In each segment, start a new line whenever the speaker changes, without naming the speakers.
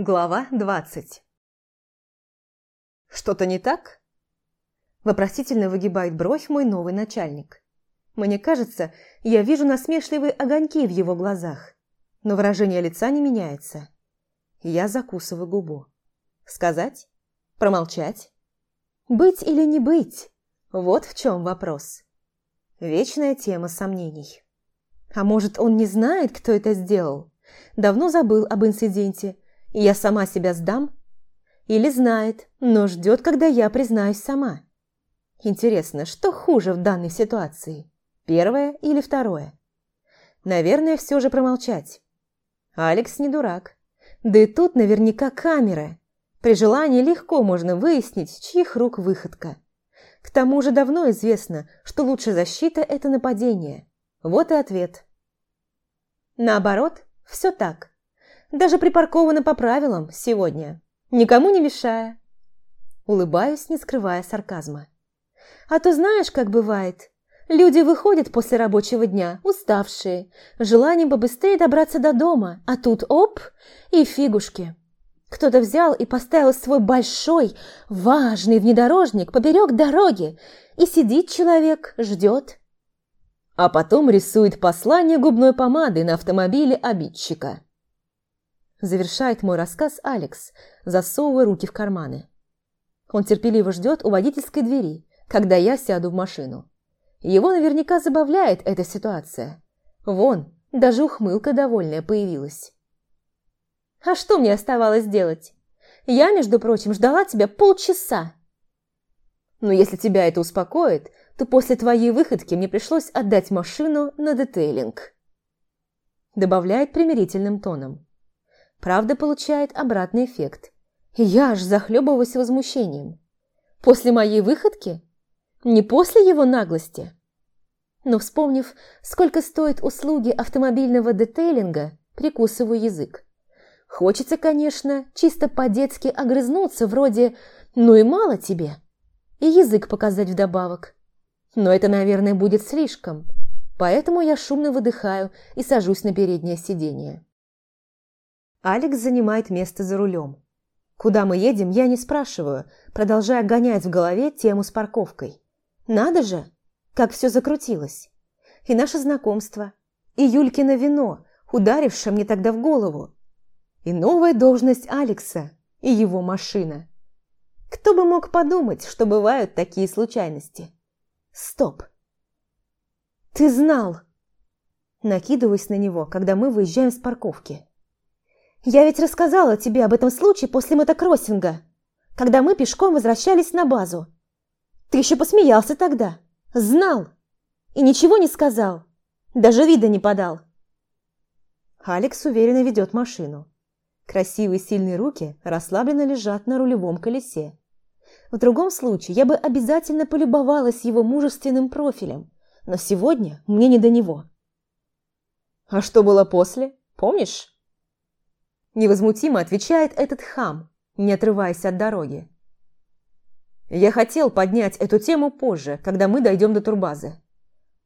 Глава 20 «Что-то не так?» Вопросительно выгибает бровь мой новый начальник. Мне кажется, я вижу насмешливые огоньки в его глазах, но выражение лица не меняется. Я закусываю губу. Сказать? Промолчать? Быть или не быть? Вот в чем вопрос. Вечная тема сомнений. А может, он не знает, кто это сделал? Давно забыл об инциденте – и я сама себя сдам? Или знает, но ждет, когда я признаюсь сама? Интересно, что хуже в данной ситуации? Первое или второе? Наверное, все же промолчать. Алекс не дурак. Да и тут наверняка камера. При желании легко можно выяснить, чьих рук выходка. К тому же давно известно, что лучшая защита – это нападение. Вот и ответ. Наоборот, все так. Даже припарковано по правилам сегодня. Никому не мешая. Улыбаюсь, не скрывая сарказма. А то знаешь, как бывает. Люди выходят после рабочего дня, уставшие, желанием побыстрее добраться до дома, а тут оп, и фигушки. Кто-то взял и поставил свой большой, важный внедорожник поперек дороги, и сидит человек, ждет. А потом рисует послание губной помадой на автомобиле обидчика. Завершает мой рассказ Алекс, засовывая руки в карманы. Он терпеливо ждет у водительской двери, когда я сяду в машину. Его наверняка забавляет эта ситуация. Вон, даже ухмылка довольная появилась. «А что мне оставалось делать? Я, между прочим, ждала тебя полчаса». «Но если тебя это успокоит, то после твоей выходки мне пришлось отдать машину на детейлинг», добавляет примирительным тоном. Правда, получает обратный эффект. Я аж захлебываюсь возмущением. После моей выходки? Не после его наглости? Но вспомнив, сколько стоят услуги автомобильного детейлинга, прикусываю язык. Хочется, конечно, чисто по-детски огрызнуться, вроде «ну и мало тебе», и язык показать вдобавок. Но это, наверное, будет слишком, поэтому я шумно выдыхаю и сажусь на переднее сиденье. Алекс занимает место за рулем. Куда мы едем, я не спрашиваю, продолжая гонять в голове тему с парковкой. Надо же, как все закрутилось. И наше знакомство, и Юлькино вино, ударившее мне тогда в голову, и новая должность Алекса, и его машина. Кто бы мог подумать, что бывают такие случайности? Стоп. Ты знал. Накидываюсь на него, когда мы выезжаем с парковки. Я ведь рассказала тебе об этом случае после мотокроссинга, когда мы пешком возвращались на базу. Ты еще посмеялся тогда. Знал. И ничего не сказал. Даже вида не подал. Алекс уверенно ведет машину. Красивые сильные руки расслабленно лежат на рулевом колесе. В другом случае я бы обязательно полюбовалась его мужественным профилем, но сегодня мне не до него. А что было после, помнишь? Невозмутимо отвечает этот хам, не отрываясь от дороги. Я хотел поднять эту тему позже, когда мы дойдем до турбазы.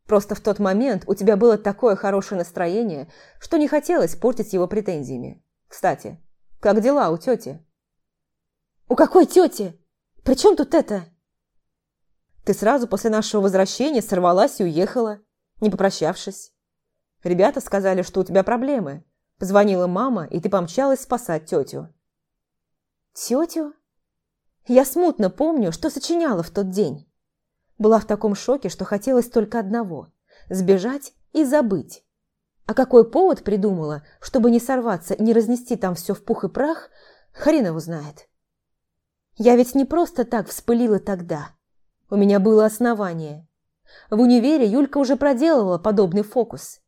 Просто в тот момент у тебя было такое хорошее настроение, что не хотелось портить его претензиями. Кстати, как дела у тети? У какой тети? При чем тут это? Ты сразу после нашего возвращения сорвалась и уехала, не попрощавшись. Ребята сказали, что у тебя проблемы, Позвонила мама, и ты помчалась спасать тетю. Тетю? Я смутно помню, что сочиняла в тот день. Была в таком шоке, что хотелось только одного – сбежать и забыть. А какой повод придумала, чтобы не сорваться не разнести там все в пух и прах, хрен его знает. Я ведь не просто так вспылила тогда. У меня было основание. В универе Юлька уже проделывала подобный фокус.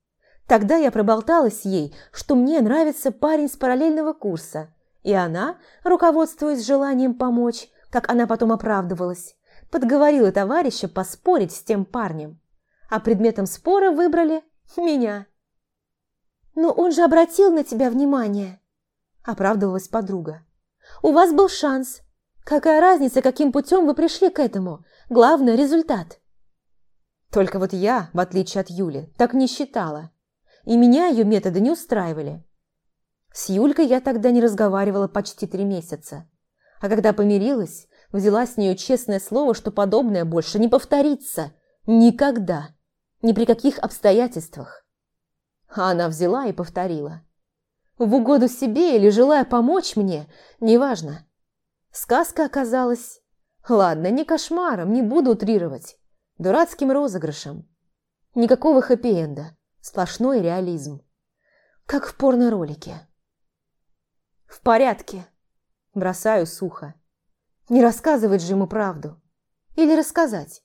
Тогда я проболталась ей, что мне нравится парень с параллельного курса, и она, руководствуясь желанием помочь, как она потом оправдывалась, подговорила товарища поспорить с тем парнем. А предметом спора выбрали меня. «Но он же обратил на тебя внимание», – оправдывалась подруга. «У вас был шанс. Какая разница, каким путем вы пришли к этому? Главное – результат». Только вот я, в отличие от Юли, так не считала и меня ее методы не устраивали. С Юлькой я тогда не разговаривала почти три месяца. А когда помирилась, взяла с нее честное слово, что подобное больше не повторится. Никогда. Ни при каких обстоятельствах. А она взяла и повторила. В угоду себе или желая помочь мне, неважно. Сказка оказалась... Ладно, не кошмаром, не буду утрировать. Дурацким розыгрышем. Никакого хэппи-энда. Сплошной реализм. Как в порно-ролике. «В порядке», – бросаю сухо. Не рассказывать же ему правду. Или рассказать.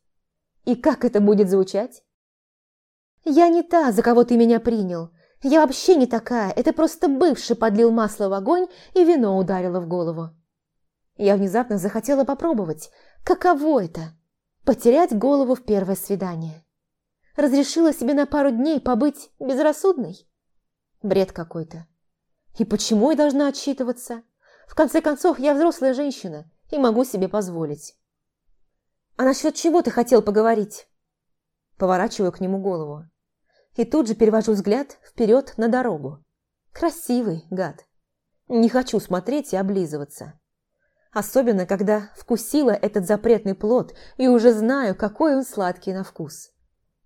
И как это будет звучать? «Я не та, за кого ты меня принял. Я вообще не такая. Это просто бывший подлил масло в огонь и вино ударило в голову». Я внезапно захотела попробовать, каково это – потерять голову в первое свидание. Разрешила себе на пару дней побыть безрассудной? Бред какой-то. И почему я должна отчитываться? В конце концов, я взрослая женщина и могу себе позволить. «А насчет чего ты хотел поговорить?» Поворачиваю к нему голову. И тут же перевожу взгляд вперед на дорогу. Красивый, гад. Не хочу смотреть и облизываться. Особенно, когда вкусила этот запретный плод и уже знаю, какой он сладкий на вкус.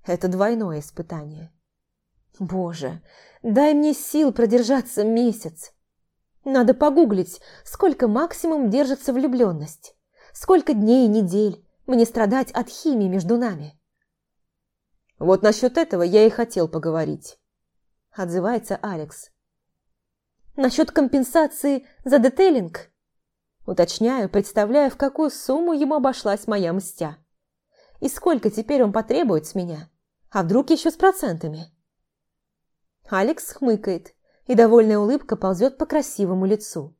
Это двойное испытание. Боже, дай мне сил продержаться месяц. Надо погуглить, сколько максимум держится влюбленность. Сколько дней и недель мне страдать от химии между нами. Вот насчет этого я и хотел поговорить. Отзывается Алекс. Насчет компенсации за детейлинг? Уточняю, представляя, в какую сумму ему обошлась моя мстя. И сколько теперь он потребует с меня? А вдруг еще с процентами? Алекс хмыкает, и довольная улыбка ползет по красивому лицу.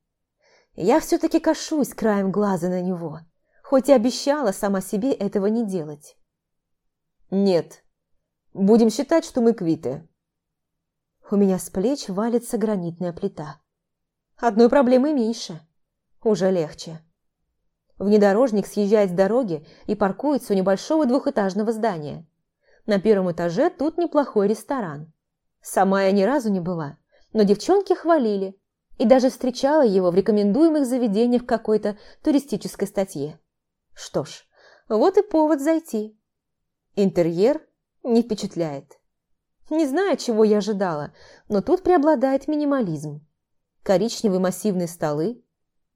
Я все-таки кашусь краем глаза на него, хоть и обещала сама себе этого не делать. «Нет, будем считать, что мы квиты». У меня с плеч валится гранитная плита. Одной проблемы меньше. Уже легче. Внедорожник съезжает с дороги и паркуется у небольшого двухэтажного здания. На первом этаже тут неплохой ресторан. Сама я ни разу не была, но девчонки хвалили и даже встречала его в рекомендуемых заведениях какой-то туристической статье. Что ж, вот и повод зайти. Интерьер не впечатляет. Не знаю, чего я ожидала, но тут преобладает минимализм. Коричневые массивные столы,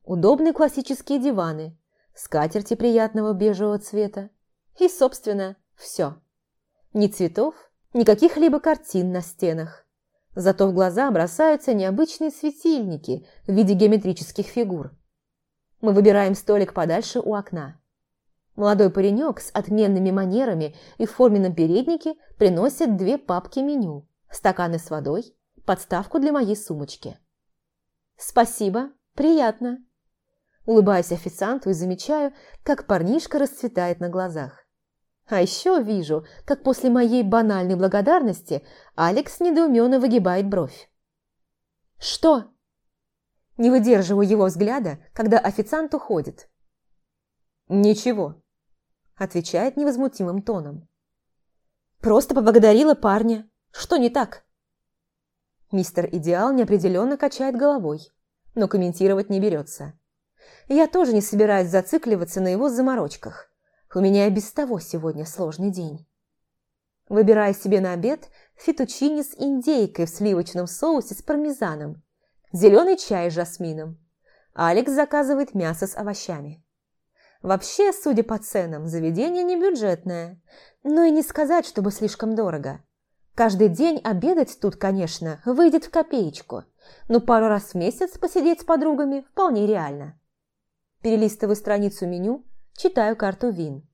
удобные классические диваны, скатерти приятного бежевого цвета и, собственно, все. Ни цветов, никаких либо картин на стенах. Зато в глаза бросаются необычные светильники в виде геометрических фигур. Мы выбираем столик подальше у окна. Молодой паренек с отменными манерами и в форменном переднике приносит две папки меню, стаканы с водой, подставку для моей сумочки. «Спасибо, приятно!» Улыбаюсь официанту и замечаю, как парнишка расцветает на глазах. А еще вижу, как после моей банальной благодарности Алекс недоуменно выгибает бровь. «Что?» Не выдерживаю его взгляда, когда официант уходит. «Ничего», – отвечает невозмутимым тоном. «Просто поблагодарила парня. Что не так?» Мистер Идеал неопределенно качает головой, но комментировать не берется. Я тоже не собираюсь зацикливаться на его заморочках. У меня и без того сегодня сложный день. Выбираю себе на обед фетучини с индейкой в сливочном соусе с пармезаном, зеленый чай с жасмином. Алекс заказывает мясо с овощами. Вообще, судя по ценам, заведение не бюджетное, но и не сказать, чтобы слишком дорого. Каждый день обедать тут, конечно, выйдет в копеечку, но пару раз в месяц посидеть с подругами вполне реально. Перелистываю страницу меню – Читаю карту вин.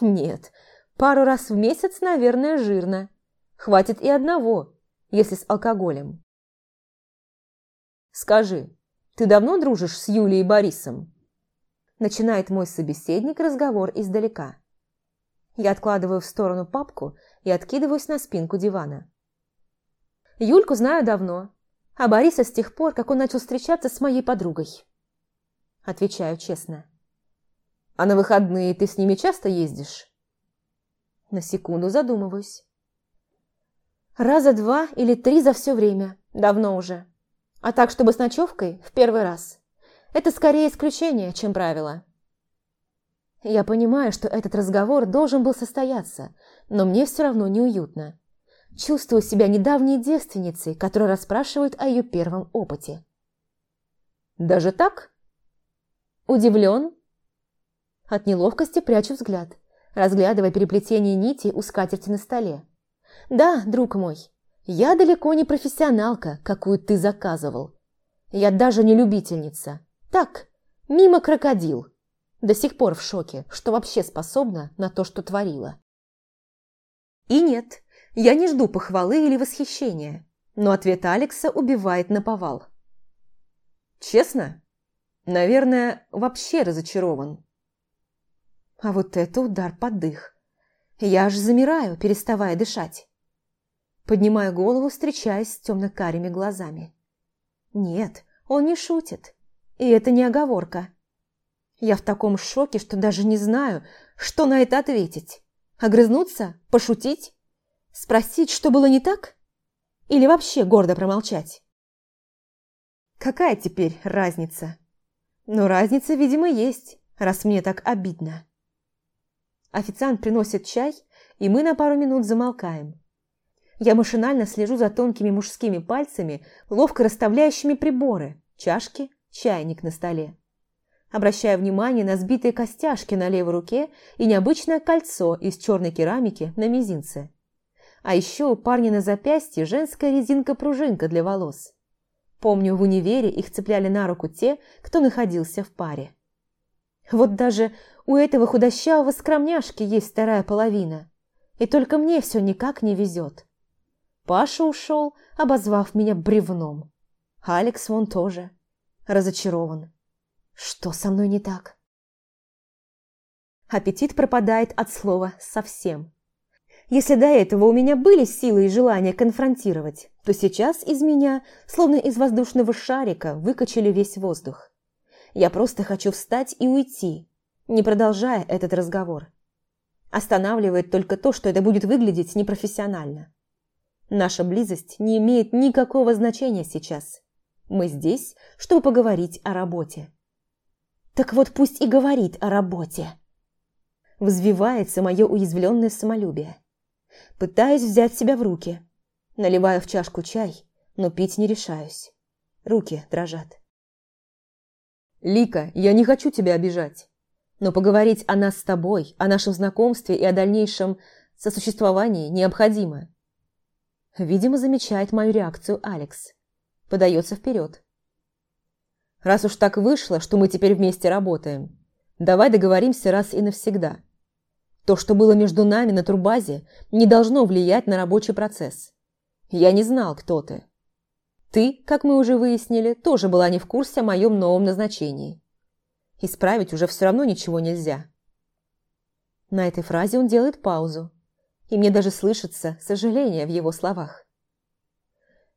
Нет, пару раз в месяц, наверное, жирно. Хватит и одного, если с алкоголем. Скажи, ты давно дружишь с Юлией Борисом? Начинает мой собеседник разговор издалека. Я откладываю в сторону папку и откидываюсь на спинку дивана. Юльку знаю давно, а Бориса с тех пор, как он начал встречаться с моей подругой. Отвечаю честно. А на выходные ты с ними часто ездишь? На секунду задумываюсь. Раза два или три за все время. Давно уже. А так, чтобы с ночевкой, в первый раз. Это скорее исключение, чем правило. Я понимаю, что этот разговор должен был состояться, но мне все равно неуютно. Чувствую себя недавней девственницей, которая расспрашивает о ее первом опыте. «Даже так?» «Удивлен?» От неловкости прячу взгляд, разглядывая переплетение нитей у скатерти на столе. «Да, друг мой, я далеко не профессионалка, какую ты заказывал. Я даже не любительница. Так, мимо крокодил. До сих пор в шоке, что вообще способна на то, что творила». И нет, я не жду похвалы или восхищения, но ответ Алекса убивает на повал. Честно? Наверное, вообще разочарован. А вот это удар под дых. Я аж замираю, переставая дышать. Поднимаю голову, встречаясь с темно-карими глазами. Нет, он не шутит. И это не оговорка. Я в таком шоке, что даже не знаю, что на это ответить. Огрызнуться? Пошутить? Спросить, что было не так? Или вообще гордо промолчать? Какая теперь разница? Но разница, видимо, есть, раз мне так обидно. Официант приносит чай, и мы на пару минут замолкаем. Я машинально слежу за тонкими мужскими пальцами, ловко расставляющими приборы, чашки, чайник на столе. Обращаю внимание на сбитые костяшки на левой руке и необычное кольцо из черной керамики на мизинце. А еще у парня на запястье женская резинка-пружинка для волос. Помню, в универе их цепляли на руку те, кто находился в паре. Вот даже у этого худощавого скромняшки есть вторая половина. И только мне все никак не везет. Паша ушел, обозвав меня бревном. Алекс вон тоже. Разочарован. Что со мной не так? Аппетит пропадает от слова «совсем». Если до этого у меня были силы и желание конфронтировать, то сейчас из меня, словно из воздушного шарика, выкачали весь воздух. Я просто хочу встать и уйти, не продолжая этот разговор. Останавливает только то, что это будет выглядеть непрофессионально. Наша близость не имеет никакого значения сейчас. Мы здесь, чтобы поговорить о работе. Так вот пусть и говорит о работе. Взвивается мое уязвленное самолюбие. Пытаюсь взять себя в руки. Наливаю в чашку чай, но пить не решаюсь. Руки дрожат.
«Лика, я не хочу тебя обижать, но поговорить о нас с тобой, о нашем знакомстве и о дальнейшем сосуществовании необходимо».
Видимо, замечает мою реакцию Алекс. Подается вперед.
«Раз уж так вышло, что мы теперь вместе работаем, давай договоримся раз и навсегда. То, что было между нами на турбазе, не должно влиять на рабочий процесс. Я не знал, кто ты. Ты, как мы уже выяснили, тоже была не в курсе о моем новом назначении. Исправить уже все равно ничего нельзя.
На этой фразе он делает паузу, и мне даже слышится сожаление в его словах.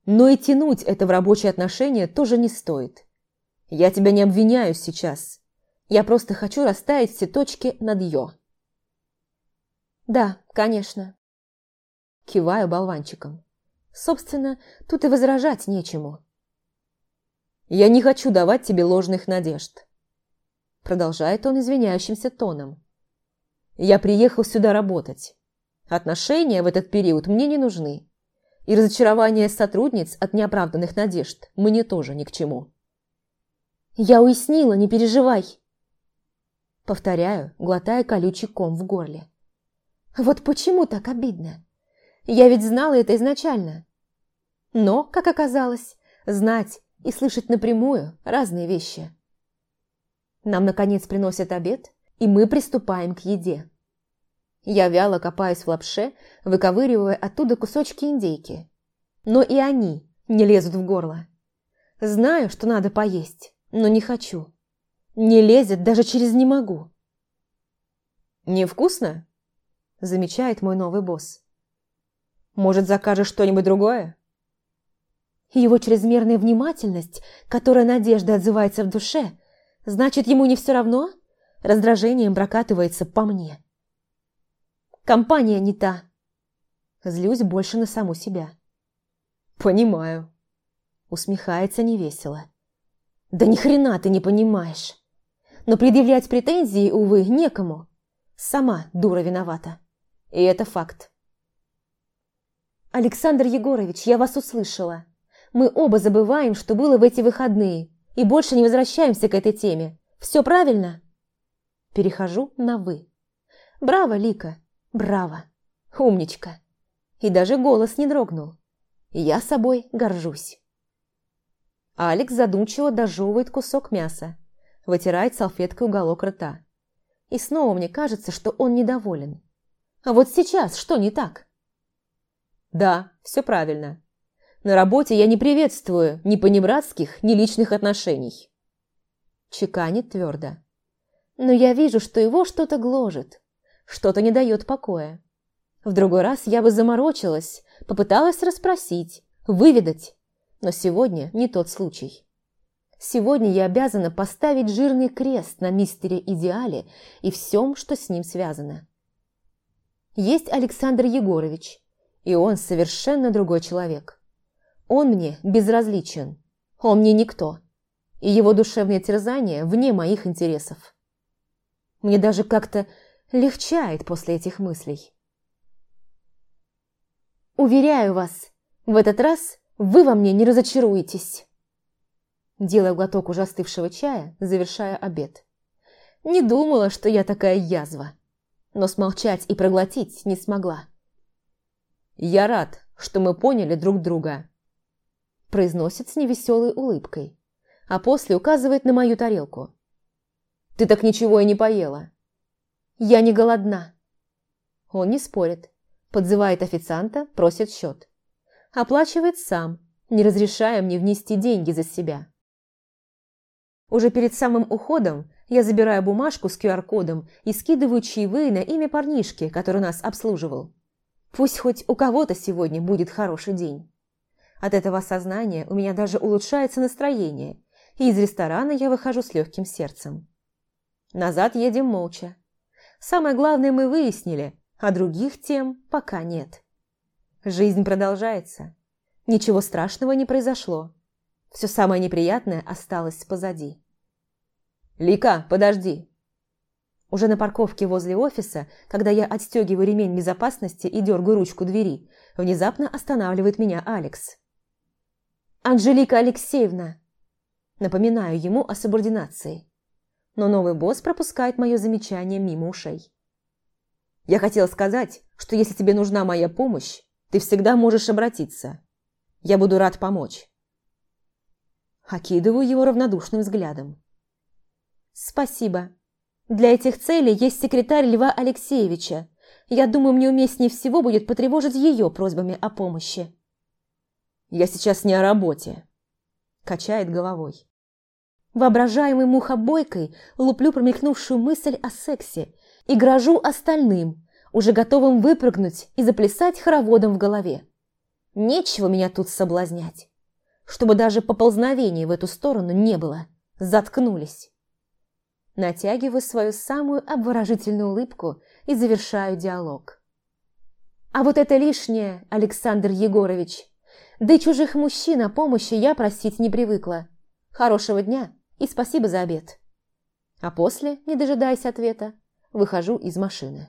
Но и тянуть это в рабочие отношения тоже не стоит. Я тебя не обвиняю сейчас. Я просто хочу расставить все точки над «ё».
«Да, конечно». Киваю болванчиком. Собственно, тут и возражать нечему.
«Я не хочу давать тебе ложных надежд», – продолжает он извиняющимся тоном. «Я приехал сюда работать. Отношения в этот период мне не нужны. И разочарование сотрудниц от неоправданных надежд мне тоже ни к чему».
«Я уяснила, не переживай», – повторяю, глотая колючий ком в горле. Вот почему так обидно? Я ведь знала это изначально. Но, как оказалось, знать и слышать напрямую – разные вещи. Нам, наконец, приносят обед, и мы приступаем к еде. Я вяло копаюсь в лапше, выковыривая оттуда кусочки индейки. Но и они не лезут в горло. Знаю, что надо поесть, но не хочу. Не лезет даже через «не могу».
«Невкусно?» замечает мой новый босс. «Может, закажешь что-нибудь другое?»
Его чрезмерная внимательность, которая надежда отзывается в душе, значит, ему не все равно? Раздражением прокатывается по мне. Компания не та. Злюсь больше на саму себя.
«Понимаю».
Усмехается невесело. Да ни хрена ты не понимаешь. Но предъявлять претензии, увы, некому. Сама дура виновата. И это факт. Александр Егорович, я вас услышала. Мы оба забываем, что было в эти выходные, и больше не возвращаемся к этой теме. Все правильно? Перехожу на «вы». Браво, Лика, браво. Умничка. И даже голос не дрогнул. Я собой горжусь. Алекс задумчиво дожевывает кусок мяса, вытирает салфеткой уголок рта. И снова мне кажется, что он недоволен. А вот сейчас что не так? Да, все правильно. На работе я не приветствую ни понебратских, ни личных отношений. Чеканит твердо. Но я вижу, что его что-то гложет, что-то не дает покоя. В другой раз я бы заморочилась, попыталась расспросить, выведать, но сегодня не тот случай. Сегодня я обязана поставить жирный крест на мистере Идеале и всем, что с ним связано. Есть Александр Егорович, и он совершенно другой человек. Он мне безразличен, он мне никто, и его душевное терзание вне моих интересов. Мне даже как-то легчает после этих мыслей. Уверяю вас, в этот раз вы во мне не разочаруетесь. Делая глоток уже остывшего чая, завершая обед. Не думала, что я такая язва, но смолчать и проглотить не смогла. «Я рад, что мы поняли друг друга», произносит с невеселой улыбкой, а после указывает на мою тарелку. «Ты так ничего и не поела». «Я не голодна». Он не спорит, подзывает официанта, просит счет. Оплачивает сам, не разрешая мне внести деньги за себя. Уже перед самым уходом я забираю бумажку с QR-кодом и скидываю чаевые на имя парнишки, который нас обслуживал. Пусть хоть у кого-то сегодня будет хороший день. От этого осознания у меня даже улучшается настроение, и из ресторана я выхожу с легким сердцем. Назад едем молча. Самое главное мы выяснили, а других тем пока нет. Жизнь продолжается. Ничего страшного не произошло. Все самое неприятное осталось позади. «Лика, подожди!» Уже на парковке возле офиса, когда я отстегиваю ремень безопасности и дергаю ручку двери, внезапно останавливает меня Алекс. «Анжелика Алексеевна!» Напоминаю ему о субординации. Но новый босс пропускает мое замечание мимо ушей. «Я хотела сказать, что если тебе нужна моя помощь, ты всегда можешь обратиться. Я буду рад помочь». Окидываю его равнодушным взглядом. «Спасибо. Для этих целей есть секретарь Льва Алексеевича. Я думаю, мне уместнее всего будет потревожить ее просьбами о помощи». «Я сейчас не о работе», – качает головой. Воображаемой мухобойкой луплю промелькнувшую мысль о сексе и грожу остальным, уже готовым выпрыгнуть и заплясать хороводом в голове. Нечего меня тут соблазнять чтобы даже поползновения в эту сторону не было. Заткнулись. Натягиваю свою самую обворожительную улыбку и завершаю диалог. А вот это лишнее, Александр Егорович. Да и чужих мужчин о помощи я просить не привыкла. Хорошего дня и спасибо за обед. А после, не дожидаясь ответа, выхожу из машины.